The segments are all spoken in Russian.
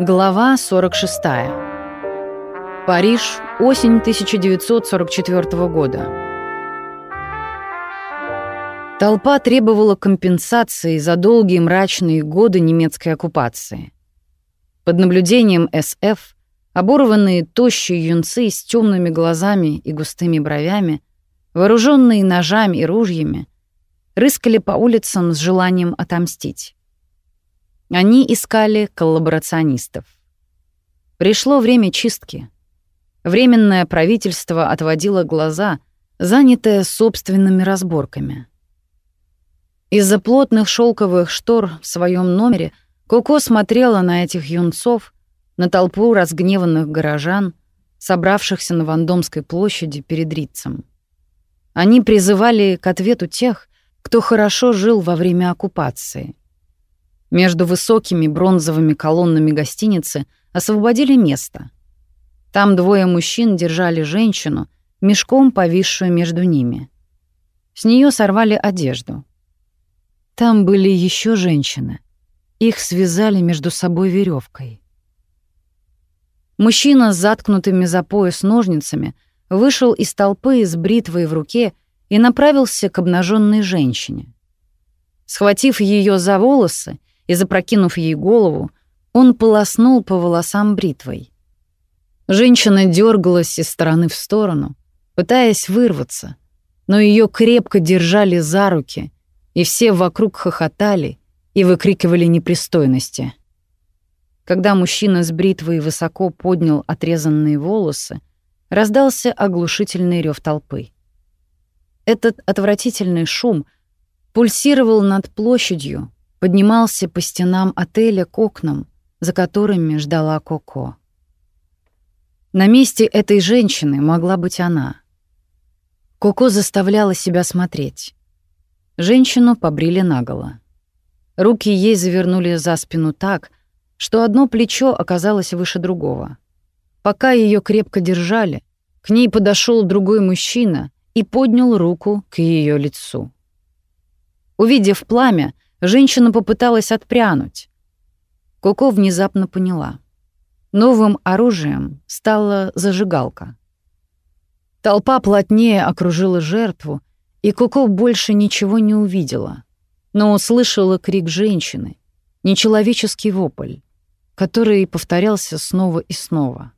Глава 46. Париж, осень 1944 года. Толпа требовала компенсации за долгие мрачные годы немецкой оккупации. Под наблюдением СФ оборванные тощие юнцы с темными глазами и густыми бровями, вооруженные ножами и ружьями, рыскали по улицам с желанием отомстить. Они искали коллаборационистов. Пришло время чистки. Временное правительство отводило глаза, занятое собственными разборками. Из-за плотных шелковых штор в своем номере Коко смотрела на этих юнцов, на толпу разгневанных горожан, собравшихся на Вандомской площади перед Рицем. Они призывали к ответу тех, кто хорошо жил во время оккупации — между высокими бронзовыми колоннами гостиницы освободили место. Там двое мужчин держали женщину, мешком повисшую между ними. С нее сорвали одежду. Там были еще женщины. Их связали между собой веревкой. Мужчина с заткнутыми за пояс ножницами вышел из толпы с бритвой в руке и направился к обнаженной женщине. Схватив ее за волосы и, запрокинув ей голову, он полоснул по волосам бритвой. Женщина дергалась из стороны в сторону, пытаясь вырваться, но ее крепко держали за руки, и все вокруг хохотали и выкрикивали непристойности. Когда мужчина с бритвой высоко поднял отрезанные волосы, раздался оглушительный рев толпы. Этот отвратительный шум пульсировал над площадью, поднимался по стенам отеля к окнам, за которыми ждала Коко. На месте этой женщины могла быть она. Коко заставляла себя смотреть. Женщину побрили наголо. Руки ей завернули за спину так, что одно плечо оказалось выше другого. Пока ее крепко держали, к ней подошел другой мужчина и поднял руку к ее лицу. Увидев пламя, Женщина попыталась отпрянуть. Коко внезапно поняла. Новым оружием стала зажигалка. Толпа плотнее окружила жертву, и Коко больше ничего не увидела, но услышала крик женщины, нечеловеческий вопль, который повторялся снова и снова.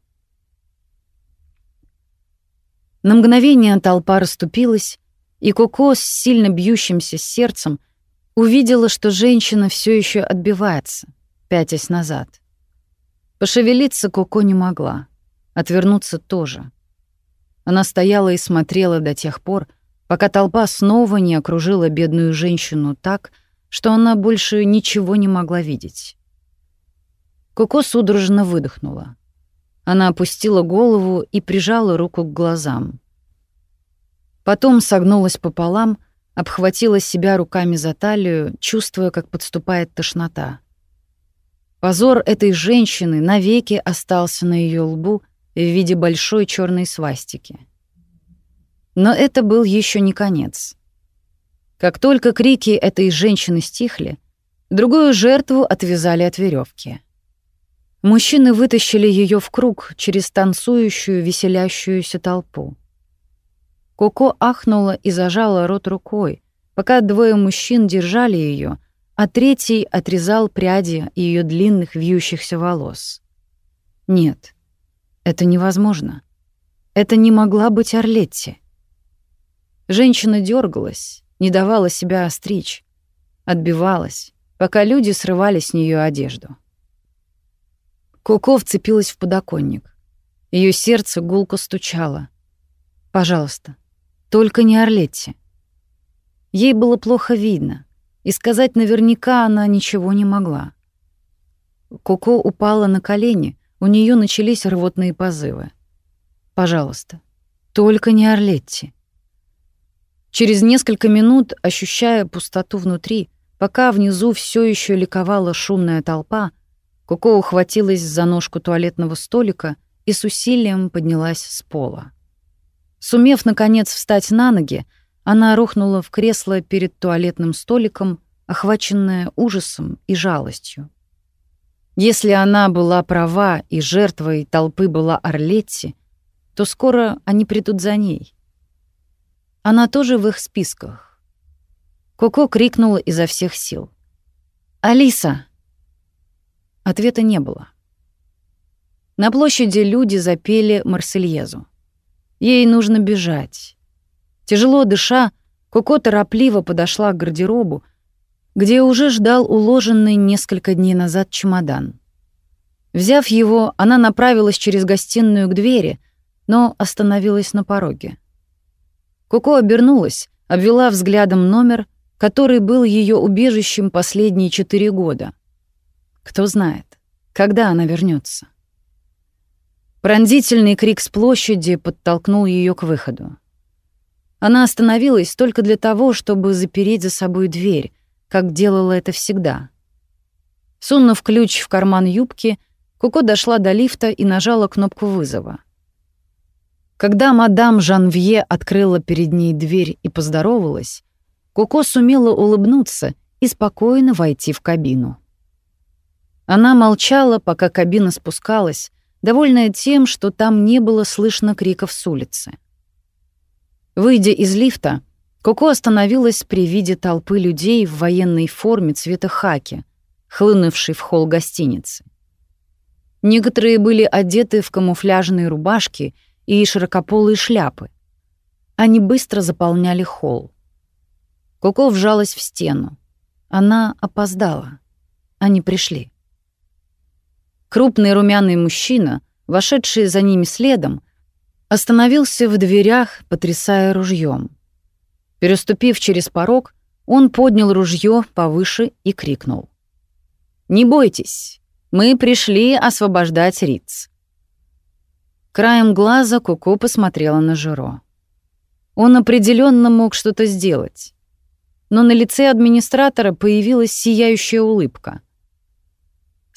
На мгновение толпа расступилась, и Коко с сильно бьющимся сердцем Увидела, что женщина все еще отбивается, пятясь назад. Пошевелиться Коко не могла, отвернуться тоже. Она стояла и смотрела до тех пор, пока толпа снова не окружила бедную женщину так, что она больше ничего не могла видеть. Коко судорожно выдохнула. Она опустила голову и прижала руку к глазам. Потом согнулась пополам обхватила себя руками за талию, чувствуя, как подступает тошнота. Позор этой женщины навеки остался на ее лбу в виде большой черной свастики. Но это был еще не конец. Как только крики этой женщины стихли, другую жертву отвязали от веревки. Мужчины вытащили ее в круг через танцующую, веселящуюся толпу. Коко ахнула и зажала рот рукой, пока двое мужчин держали ее, а третий отрезал пряди ее длинных вьющихся волос. Нет, это невозможно. Это не могла быть Орлетти. Женщина дергалась, не давала себя остричь, отбивалась, пока люди срывали с нее одежду. Коко вцепилась в подоконник. Ее сердце гулко стучало. «Пожалуйста, только не Орлетти. Ей было плохо видно, и сказать наверняка она ничего не могла. Коко упала на колени, у нее начались рвотные позывы. «Пожалуйста, только не Орлетти». Через несколько минут, ощущая пустоту внутри, пока внизу все еще ликовала шумная толпа, Коко ухватилась за ножку туалетного столика и с усилием поднялась с пола. Сумев, наконец, встать на ноги, она рухнула в кресло перед туалетным столиком, охваченная ужасом и жалостью. Если она была права и жертвой толпы была Орлетти, то скоро они придут за ней. Она тоже в их списках. Коко крикнула изо всех сил. «Алиса!» Ответа не было. На площади люди запели Марсельезу. Ей нужно бежать. Тяжело дыша, Коко торопливо подошла к гардеробу, где уже ждал уложенный несколько дней назад чемодан. Взяв его, она направилась через гостиную к двери, но остановилась на пороге. Коко обернулась, обвела взглядом номер, который был ее убежищем последние четыре года. Кто знает, когда она вернется. Пронзительный крик с площади подтолкнул ее к выходу. Она остановилась только для того, чтобы запереть за собой дверь, как делала это всегда. Сунув ключ в карман юбки, Коко дошла до лифта и нажала кнопку вызова. Когда мадам Жанвье открыла перед ней дверь и поздоровалась, Коко сумела улыбнуться и спокойно войти в кабину. Она молчала, пока кабина спускалась, довольная тем, что там не было слышно криков с улицы. Выйдя из лифта, Коко остановилась при виде толпы людей в военной форме цвета хаки, хлынувшей в холл гостиницы. Некоторые были одеты в камуфляжные рубашки и широкополые шляпы. Они быстро заполняли холл. Коко вжалась в стену. Она опоздала. Они пришли. Крупный румяный мужчина, вошедший за ними следом, остановился в дверях, потрясая ружьем. Переступив через порог, он поднял ружье повыше и крикнул. «Не бойтесь, мы пришли освобождать Риц». Краем глаза Куку посмотрела на Жиро. Он определенно мог что-то сделать. Но на лице администратора появилась сияющая улыбка.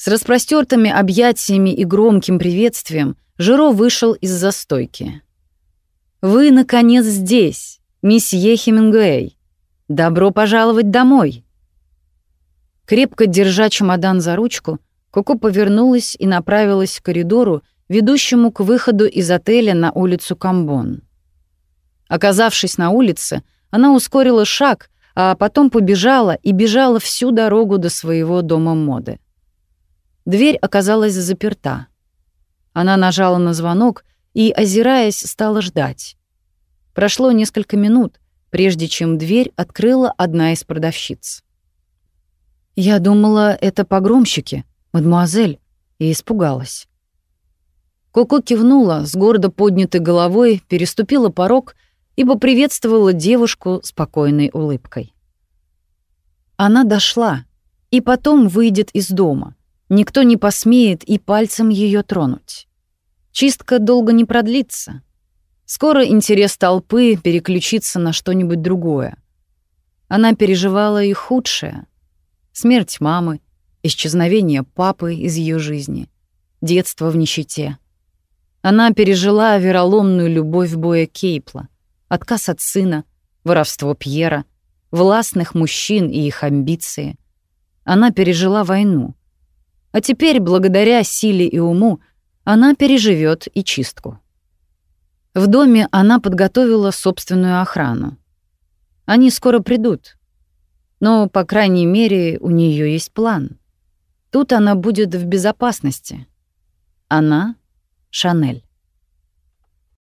С распростертыми объятиями и громким приветствием Жиро вышел из застойки. «Вы, наконец, здесь!» «Месье Хемингуэй, добро пожаловать домой!» Крепко держа чемодан за ручку, Коко повернулась и направилась к коридору, ведущему к выходу из отеля на улицу Камбон. Оказавшись на улице, она ускорила шаг, а потом побежала и бежала всю дорогу до своего дома моды. Дверь оказалась заперта. Она нажала на звонок и, озираясь, стала ждать. Прошло несколько минут, прежде чем дверь открыла одна из продавщиц. «Я думала, это погромщики, мадемуазель», и испугалась. Коко кивнула, с гордо поднятой головой, переступила порог и поприветствовала девушку спокойной улыбкой. Она дошла, и потом выйдет из дома. Никто не посмеет и пальцем ее тронуть. Чистка долго не продлится. Скоро интерес толпы переключится на что-нибудь другое. Она переживала и худшее. Смерть мамы, исчезновение папы из ее жизни, детство в нищете. Она пережила вероломную любовь боя Кейпла, отказ от сына, воровство Пьера, властных мужчин и их амбиции. Она пережила войну. А теперь, благодаря силе и уму, она переживет и чистку. В доме она подготовила собственную охрану. Они скоро придут. Но, по крайней мере, у нее есть план. Тут она будет в безопасности. Она — Шанель.